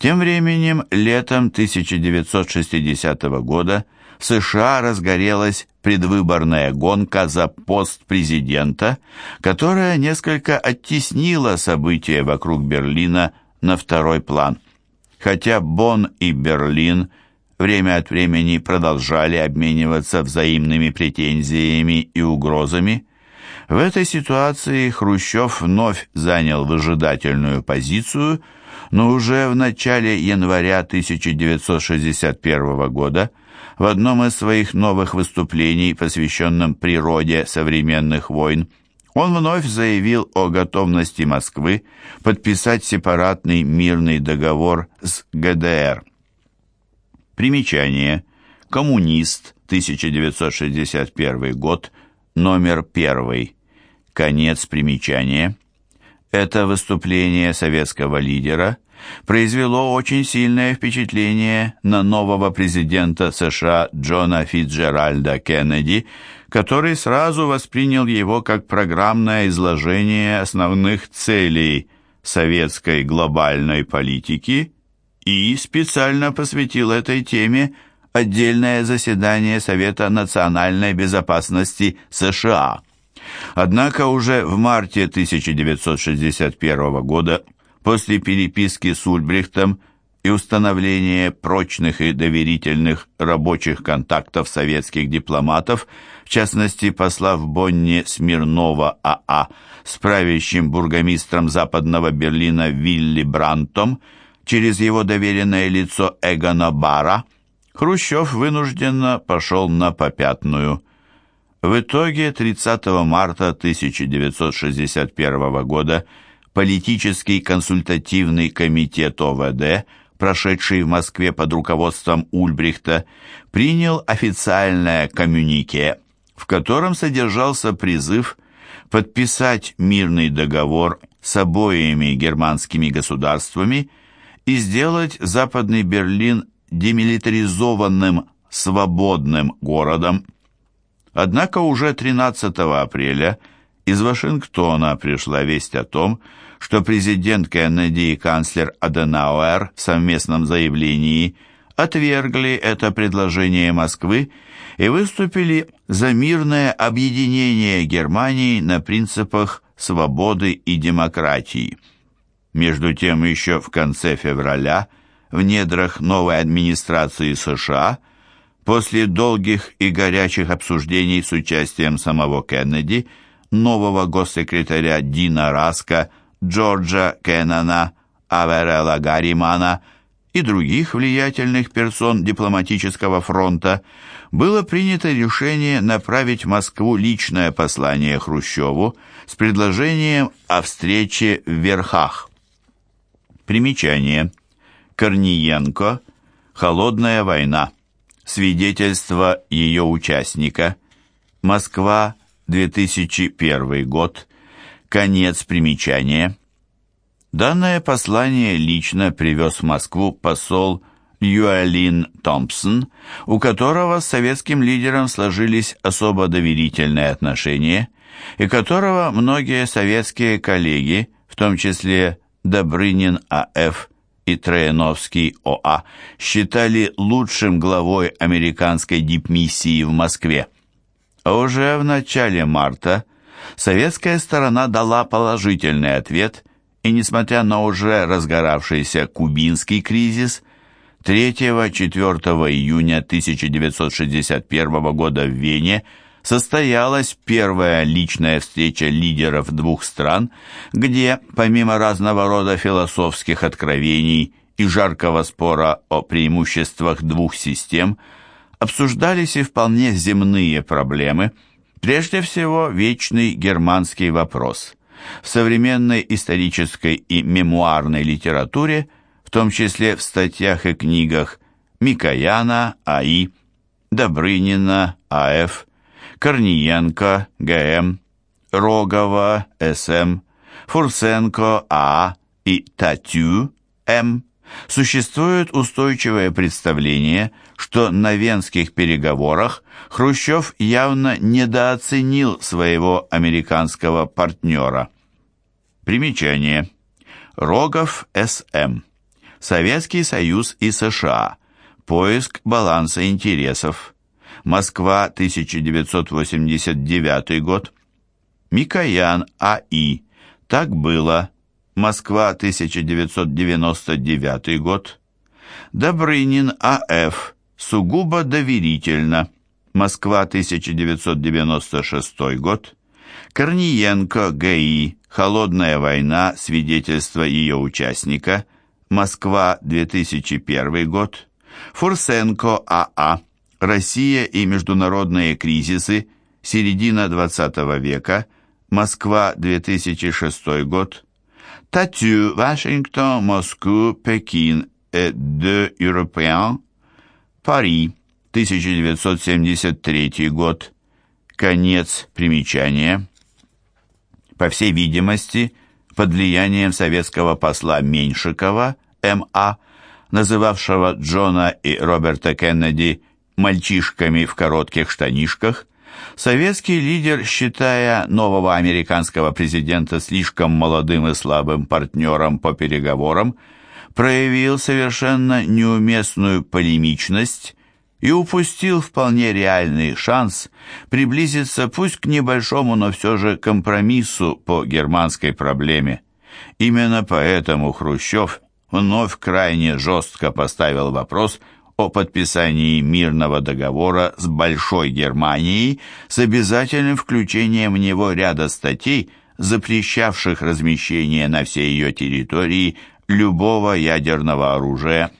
Тем временем, летом 1960 года в США разгорелась предвыборная гонка за пост президента, которая несколько оттеснила события вокруг Берлина на второй план. Хотя Бонн и Берлин время от времени продолжали обмениваться взаимными претензиями и угрозами, в этой ситуации Хрущев вновь занял выжидательную позицию, но уже в начале января 1961 года в одном из своих новых выступлений, посвященном природе современных войн, он вновь заявил о готовности Москвы подписать сепаратный мирный договор с ГДР. Примечание. Коммунист, 1961 год, номер 1. Конец примечания. Это выступление советского лидера – произвело очень сильное впечатление на нового президента США Джона Фитджеральда Кеннеди, который сразу воспринял его как программное изложение основных целей советской глобальной политики и специально посвятил этой теме отдельное заседание Совета национальной безопасности США. Однако уже в марте 1961 года После переписки с Ульбрихтом и установления прочных и доверительных рабочих контактов советских дипломатов, в частности посла в Бонне Смирнова АА с правящим бургомистром Западного Берлина Вилли Брантом через его доверенное лицо Эгона Бара, Хрущев вынужденно пошел на попятную. В итоге 30 марта 1961 года политический консультативный комитет ОВД, прошедший в Москве под руководством Ульбрихта, принял официальное коммюнике, в котором содержался призыв подписать мирный договор с обоими германскими государствами и сделать Западный Берлин демилитаризованным свободным городом. Однако уже 13 апреля из Вашингтона пришла весть о том, что президент Кеннеди и канцлер Аденауэр в совместном заявлении отвергли это предложение Москвы и выступили за мирное объединение Германии на принципах свободы и демократии. Между тем, еще в конце февраля в недрах новой администрации США после долгих и горячих обсуждений с участием самого Кеннеди – нового госсекретаря Дина Раска, Джорджа Кеннона, Аверела Гарримана и других влиятельных персон дипломатического фронта, было принято решение направить в Москву личное послание Хрущеву с предложением о встрече в Верхах. Примечание. Корниенко. Холодная война. Свидетельство ее участника. Москва. 2001 год, конец примечания. Данное послание лично привез в Москву посол Юалин Томпсон, у которого с советским лидером сложились особо доверительные отношения, и которого многие советские коллеги, в том числе Добрынин А.Ф. и Трояновский О.А., считали лучшим главой американской дипмиссии в Москве. А уже в начале марта советская сторона дала положительный ответ, и несмотря на уже разгоравшийся кубинский кризис, 3-4 июня 1961 года в Вене состоялась первая личная встреча лидеров двух стран, где, помимо разного рода философских откровений и жаркого спора о преимуществах двух систем – обсуждались и вполне земные проблемы, прежде всего вечный германский вопрос. В современной исторической и мемуарной литературе, в том числе в статьях и книгах Микояна А.И., Добрынина А.Ф., Корниенко Г.М., Рогова С.М., Фурсенко А. и Татю М. Существует устойчивое представление, что на венских переговорах Хрущев явно недооценил своего американского партнера. Примечание. Рогов С.М. Советский Союз и США. Поиск баланса интересов. Москва, 1989 год. Микоян А.И. Так было. Москва, 1999 год. Добрынин А.Ф. Сугубо доверительно. Москва, 1996 год. Корниенко Г.И. Холодная война. Свидетельство ее участника. Москва, 2001 год. Фурсенко А.А. Россия и международные кризисы. Середина XX века. Москва, 2006 год. Татю, Вашингтон, Москва, Пекин et deux Européens. Пари, 1973 год. Конец примечания. По всей видимости, под влиянием советского посла Меньшикова, М.А., называвшего Джона и Роберта Кеннеди мальчишками в коротких штанишках, советский лидер, считая нового американского президента слишком молодым и слабым партнером по переговорам, проявил совершенно неуместную полемичность и упустил вполне реальный шанс приблизиться пусть к небольшому, но все же компромиссу по германской проблеме. Именно поэтому Хрущев вновь крайне жестко поставил вопрос о подписании мирного договора с Большой Германией с обязательным включением в него ряда статей, запрещавших размещение на всей ее территории любого ядерного оружия.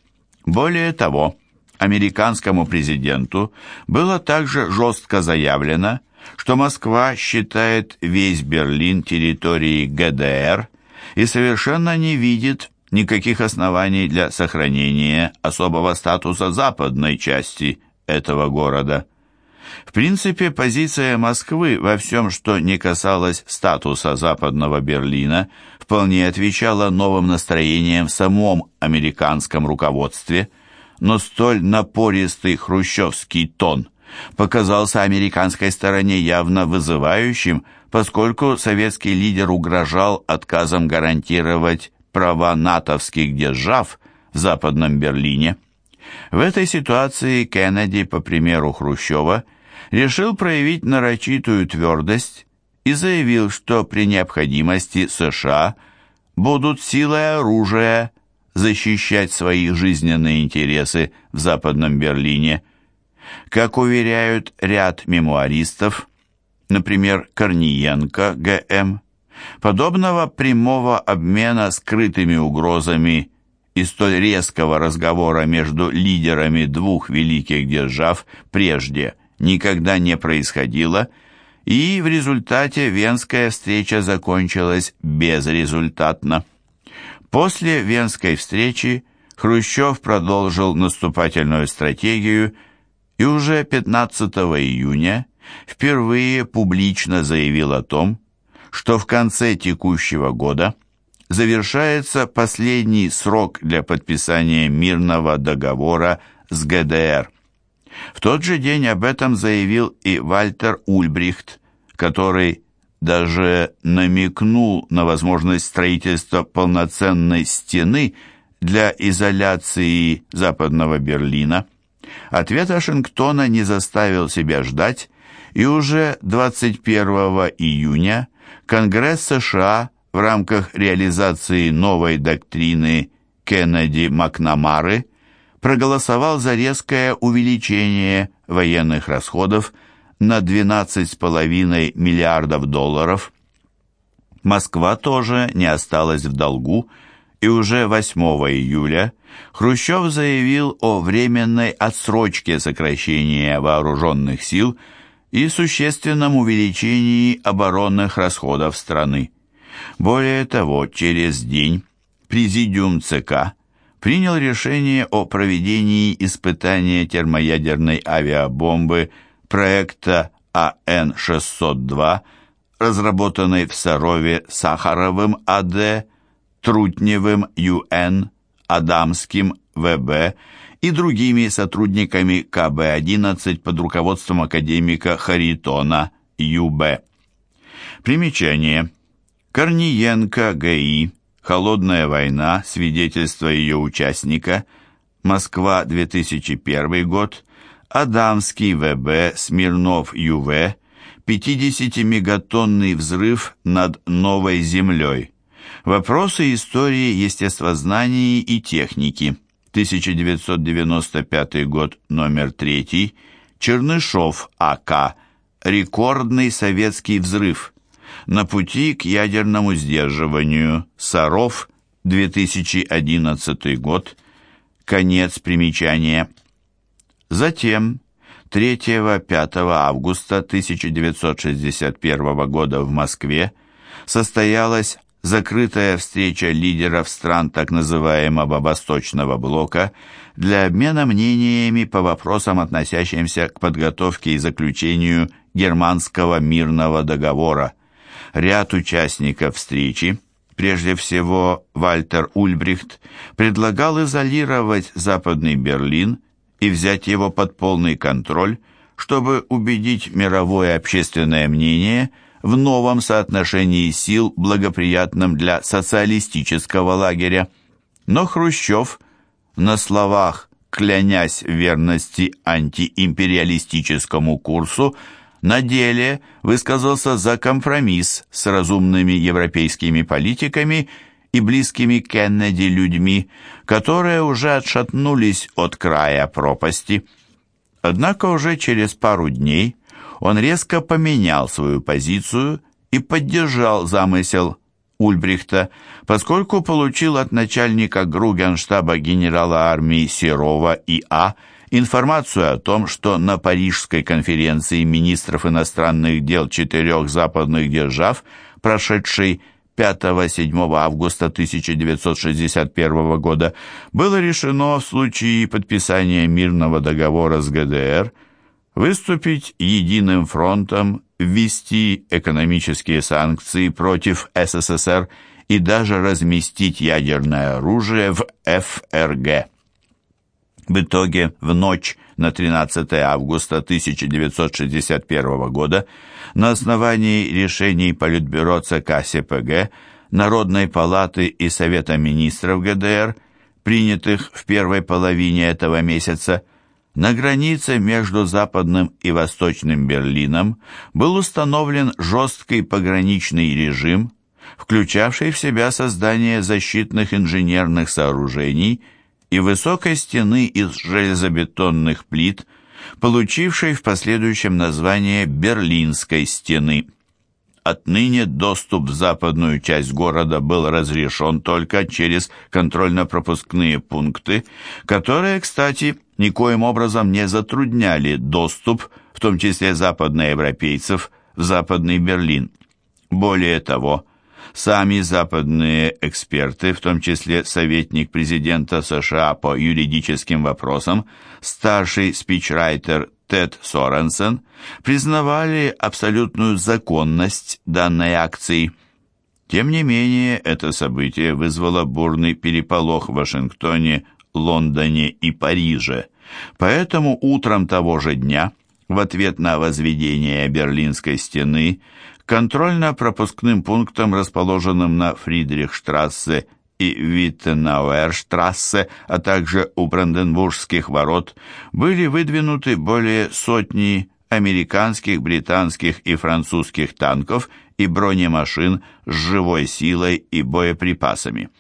Более того, американскому президенту было также жестко заявлено, что Москва считает весь Берлин территорией ГДР и совершенно не видит никаких оснований для сохранения особого статуса западной части этого города. В принципе, позиция Москвы во всем, что не касалось статуса Западного Берлина, вполне отвечала новым настроениям в самом американском руководстве, но столь напористый хрущевский тон показался американской стороне явно вызывающим, поскольку советский лидер угрожал отказом гарантировать права натовских держав в Западном Берлине. В этой ситуации Кеннеди, по примеру Хрущева, решил проявить нарочитую твердость и заявил, что при необходимости США будут силой оружия защищать свои жизненные интересы в Западном Берлине. Как уверяют ряд мемуаристов, например, Корниенко Г.М., подобного прямого обмена скрытыми угрозами и столь резкого разговора между лидерами двух великих держав прежде никогда не происходило, и в результате Венская встреча закончилась безрезультатно. После Венской встречи Хрущев продолжил наступательную стратегию и уже 15 июня впервые публично заявил о том, что в конце текущего года завершается последний срок для подписания мирного договора с ГДР. В тот же день об этом заявил и Вальтер Ульбрихт, который даже намекнул на возможность строительства полноценной стены для изоляции Западного Берлина. Ответ Вашингтона не заставил себя ждать, и уже 21 июня Конгресс США в рамках реализации новой доктрины Кеннеди-Макнамары проголосовал за резкое увеличение военных расходов на 12,5 миллиардов долларов. Москва тоже не осталась в долгу, и уже 8 июля Хрущев заявил о временной отсрочке сокращения вооруженных сил и существенном увеличении оборонных расходов страны. Более того, через день Президиум ЦК принял решение о проведении испытания термоядерной авиабомбы проекта АН-602, разработанной в Сарове Сахаровым АД, Трутневым ЮН, Адамским ВБ и другими сотрудниками КБ-11 под руководством академика Харитона ЮБ. Примечание. Корниенко ГИ Холодная война. Свидетельство ее участника. Москва, 2001 год. Адамский ВБ, Смирнов ЮВ. 50-мегатонный взрыв над Новой Землей. Вопросы истории естествознания и техники. 1995 год, номер 3. Чернышов А.К. Рекордный советский взрыв. На пути к ядерному сдерживанию. Саров, 2011 год. Конец примечания. Затем 3-5 августа 1961 года в Москве состоялась закрытая встреча лидеров стран так называемого Восточного блока для обмена мнениями по вопросам, относящимся к подготовке и заключению Германского мирного договора. Ряд участников встречи, прежде всего Вальтер Ульбрихт, предлагал изолировать Западный Берлин и взять его под полный контроль, чтобы убедить мировое общественное мнение – в новом соотношении сил, благоприятном для социалистического лагеря. Но Хрущев, на словах клянясь верности антиимпериалистическому курсу, на деле высказался за компромисс с разумными европейскими политиками и близкими Кеннеди людьми, которые уже отшатнулись от края пропасти. Однако уже через пару дней он резко поменял свою позицию и поддержал замысел Ульбрихта, поскольку получил от начальника Гругенштаба генерала армии Серова И.А. информацию о том, что на Парижской конференции министров иностранных дел четырех западных держав, прошедшей 5-7 августа 1961 года, было решено в случае подписания мирного договора с ГДР – выступить единым фронтом, ввести экономические санкции против СССР и даже разместить ядерное оружие в ФРГ. В итоге в ночь на 13 августа 1961 года на основании решений Политбюро ЦК СПГ, Народной палаты и Совета министров ГДР, принятых в первой половине этого месяца, на границе между Западным и Восточным Берлином был установлен жесткий пограничный режим, включавший в себя создание защитных инженерных сооружений и высокой стены из железобетонных плит, получившей в последующем название Берлинской стены. Отныне доступ в западную часть города был разрешен только через контрольно-пропускные пункты, которые, кстати, никоим образом не затрудняли доступ, в том числе западноевропейцев, в Западный Берлин. Более того, сами западные эксперты, в том числе советник президента США по юридическим вопросам, старший спичрайтер Тед Соренсен признавали абсолютную законность данной акции. Тем не менее, это событие вызвало бурный переполох в Вашингтоне, Лондоне и Париже. Поэтому утром того же дня, в ответ на возведение Берлинской стены, контрольно-пропускным пунктом, расположенным на Фридрихштрассе и Виттенауэрштрассе, а также у Бранденбургских ворот, были выдвинуты более сотни американских, британских и французских танков и бронемашин с живой силой и боеприпасами.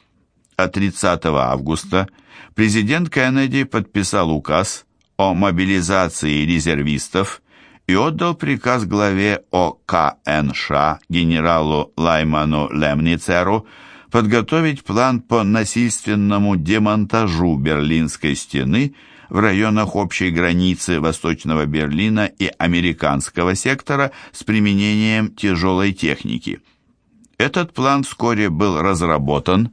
А 30 августа президент Кеннеди подписал указ о мобилизации резервистов и отдал приказ главе ОКНШ генералу Лайману Лемницеру подготовить план по насильственному демонтажу Берлинской стены в районах общей границы Восточного Берлина и американского сектора с применением тяжелой техники. Этот план вскоре был разработан,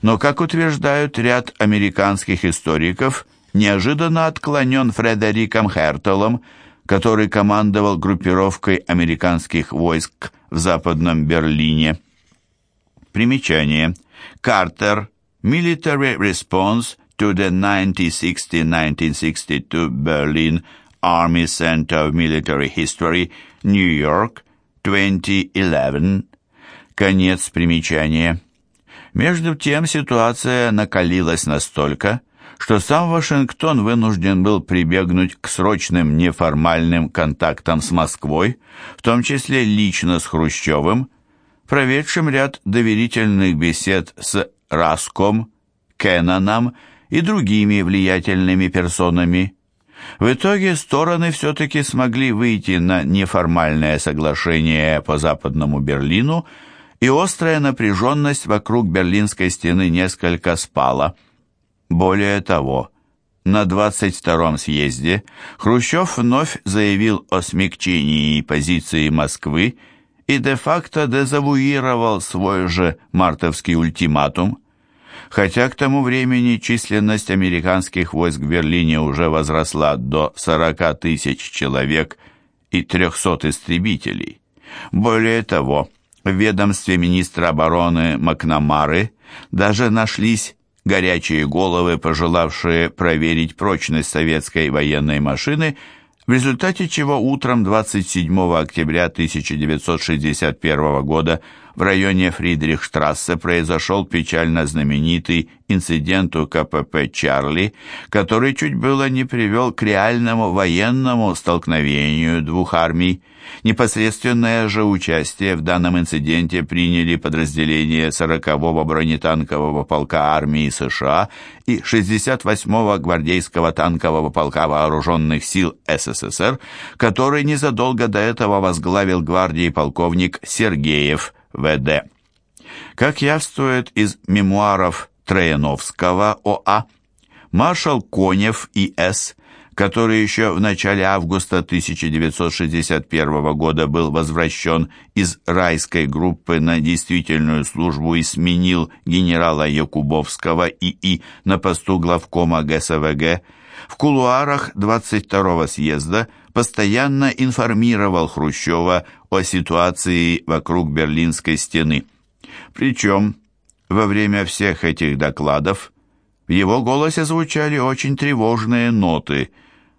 но, как утверждают ряд американских историков, неожиданно отклонен Фредериком Хертелом, который командовал группировкой американских войск в Западном Берлине. Примечание. Картер. Military Response to the 1960-1962 Berlin Army Center of Military History, New York, 2011. Конец примечания. Между тем ситуация накалилась настолько, что сам Вашингтон вынужден был прибегнуть к срочным неформальным контактам с Москвой, в том числе лично с Хрущевым, проведшим ряд доверительных бесед с Раском, Кенноном и другими влиятельными персонами. В итоге стороны все-таки смогли выйти на неформальное соглашение по Западному Берлину, и острая напряженность вокруг Берлинской стены несколько спала. Более того, на 22-м съезде Хрущев вновь заявил о смягчении позиции Москвы и де-факто дезавуировал свой же мартовский ультиматум. Хотя к тому времени численность американских войск в Берлине уже возросла до 40 тысяч человек и 300 истребителей. Более того, в ведомстве министра обороны Макнамары даже нашлись горячие головы, пожелавшие проверить прочность советской военной машины – в результате чего утром 27 октября 1961 года в районе Фридрихштрассе произошел печально знаменитый инцидент у КПП «Чарли», который чуть было не привел к реальному военному столкновению двух армий. Непосредственное же участие в данном инциденте приняли подразделения 40-го бронетанкового полка армии США и 68-го гвардейского танкового полка вооруженных сил СССР, который незадолго до этого возглавил гвардии полковник Сергеев – ВД. Как явствует из мемуаров Трояновского ОА, маршал Конев И.С., который еще в начале августа 1961 года был возвращен из райской группы на действительную службу и сменил генерала Якубовского ИИ на посту главкома ГСВГ, в кулуарах 22-го съезда постоянно информировал Хрущева о ситуации вокруг Берлинской стены. Причем во время всех этих докладов в его голосе звучали очень тревожные ноты,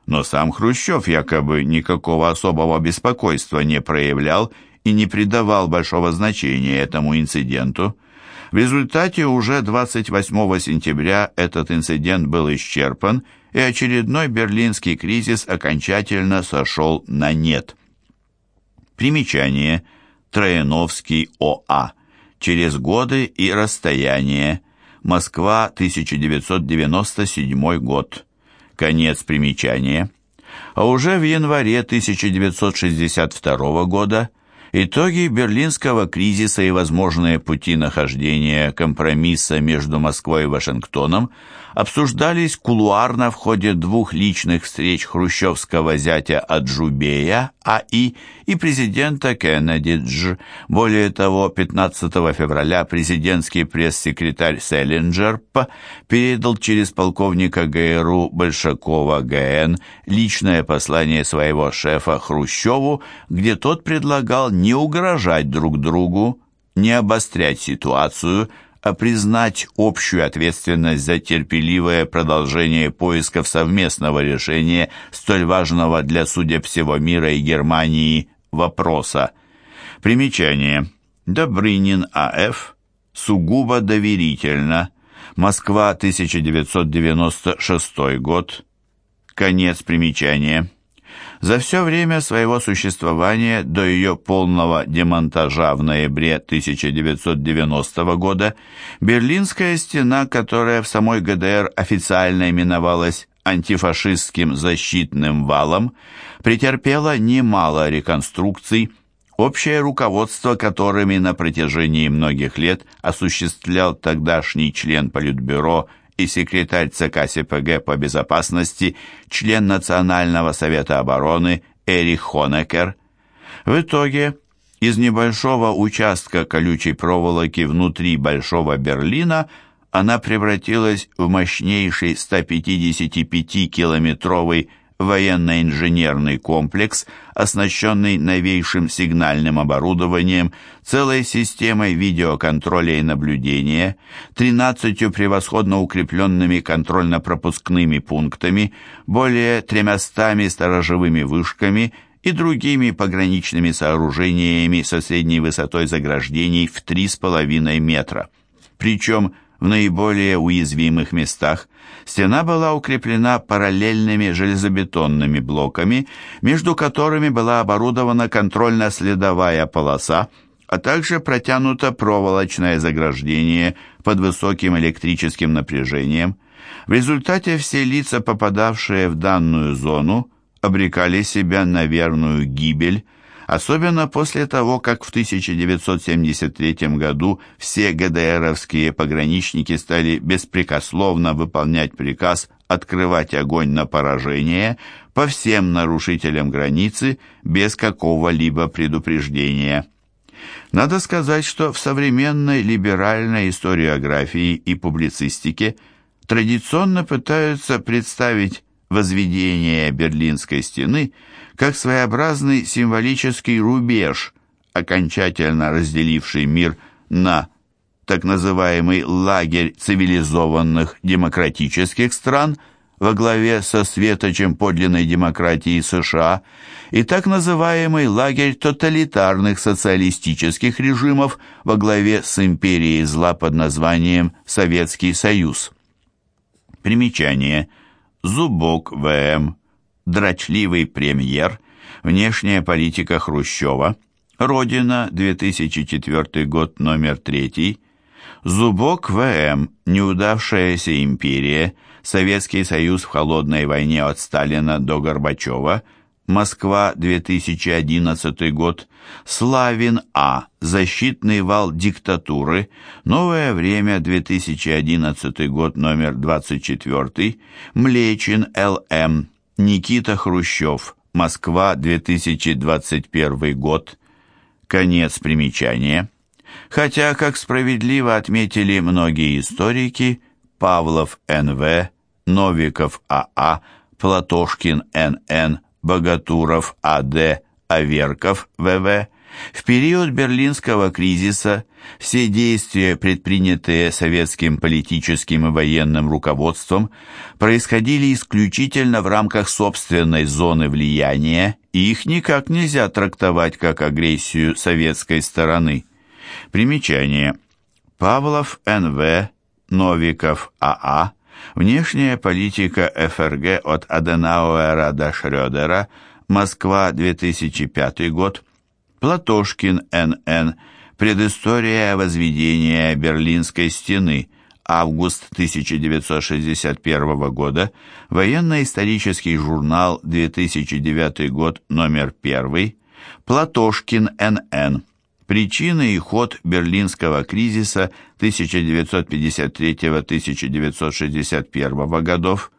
но сам Хрущев якобы никакого особого беспокойства не проявлял и не придавал большого значения этому инциденту. В результате уже 28 сентября этот инцидент был исчерпан, и очередной берлинский кризис окончательно сошел на нет. Примечание. Трояновский ОА. Через годы и расстояние. Москва, 1997 год. Конец примечания. А уже в январе 1962 года итоги берлинского кризиса и возможные пути нахождения компромисса между Москвой и Вашингтоном обсуждались кулуарно в ходе двух личных встреч хрущевского зятя Аджубея А.И. и президента Кеннеди Дж. Более того, 15 февраля президентский пресс-секретарь Селлинджер П. передал через полковника ГРУ Большакова ГН личное послание своего шефа Хрущеву, где тот предлагал не угрожать друг другу, не обострять ситуацию, а признать общую ответственность за терпеливое продолжение поисков совместного решения столь важного для судеб всего мира и Германии вопроса. Примечание. Добрынин А.Ф. Сугубо доверительно. Москва, 1996 год. Конец примечания. За все время своего существования до ее полного демонтажа в ноябре 1990 года Берлинская стена, которая в самой ГДР официально именовалась антифашистским защитным валом, претерпела немало реконструкций, общее руководство которыми на протяжении многих лет осуществлял тогдашний член Политбюро и секретарь ЦК СПГ по безопасности, член Национального совета обороны Эрих Хонекер. В итоге из небольшого участка колючей проволоки внутри Большого Берлина она превратилась в мощнейший 155-километровый военно-инженерный комплекс, оснащенный новейшим сигнальным оборудованием, целой системой видеоконтроля и наблюдения, 13 превосходно укрепленными контрольно-пропускными пунктами, более 300 сторожевыми вышками и другими пограничными сооружениями со средней высотой заграждений в 3,5 метра. причем в наиболее уязвимых местах стена была укреплена параллельными железобетонными блоками, между которыми была оборудована контрольно-следовая полоса, а также протянуто проволочное заграждение под высоким электрическим напряжением. В результате все лица, попадавшие в данную зону, обрекали себя на верную гибель, особенно после того, как в 1973 году все ГДРовские пограничники стали беспрекословно выполнять приказ открывать огонь на поражение по всем нарушителям границы без какого-либо предупреждения. Надо сказать, что в современной либеральной историографии и публицистике традиционно пытаются представить возведение Берлинской стены как своеобразный символический рубеж, окончательно разделивший мир на так называемый лагерь цивилизованных демократических стран – во главе со светочем подлинной демократии США и так называемый лагерь тоталитарных социалистических режимов во главе с империей зла под названием Советский Союз. Примечание. Зубок ВМ. Дрочливый премьер. Внешняя политика Хрущева. Родина, 2004 год, номер 3. Зубок ВМ. Неудавшаяся империя. Советский Союз в холодной войне от Сталина до Горбачева, Москва, 2011 год, Славин А. Защитный вал диктатуры, Новое время, 2011 год, номер 24, Млечин Л.М., Никита Хрущев, Москва, 2021 год. Конец примечания. Хотя, как справедливо отметили многие историки, Павлов Н.В., Новиков А.А., Платошкин Н.Н., Богатуров А.Д., Аверков В.В. В период берлинского кризиса все действия, предпринятые советским политическим и военным руководством, происходили исключительно в рамках собственной зоны влияния, и их никак нельзя трактовать как агрессию советской стороны. Примечание. Павлов Н.В., Новиков А.А., Внешняя политика ФРГ от Аденауэра до Шрёдера, Москва, 2005 год. Платошкин Н.Н. Предыстория возведения Берлинской стены. Август 1961 года. Военно-исторический журнал, 2009 год, номер 1. Платошкин Н.Н. Причины и ход берлинского кризиса 1953-1961 годов.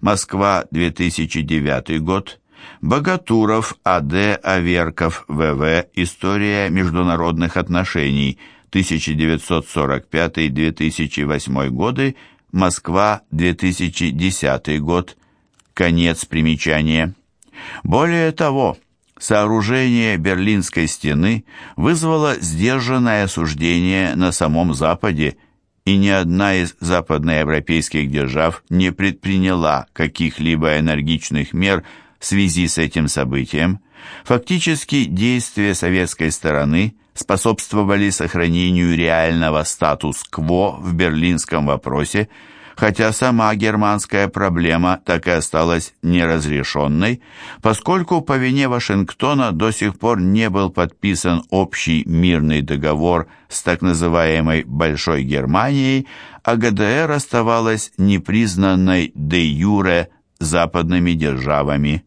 Москва, 2009 год. Богатуров, А.Д. Аверков, В.В. История международных отношений, 1945-2008 годы. Москва, 2010 год. Конец примечания. Более того, Сооружение Берлинской стены вызвало сдержанное осуждение на самом Западе, и ни одна из западноевропейских держав не предприняла каких-либо энергичных мер в связи с этим событием. Фактически действия советской стороны способствовали сохранению реального статус-кво в берлинском вопросе, хотя сама германская проблема так и осталась неразрешенной, поскольку по вине Вашингтона до сих пор не был подписан общий мирный договор с так называемой «Большой Германией», а ГДР оставалась непризнанной де юре западными державами.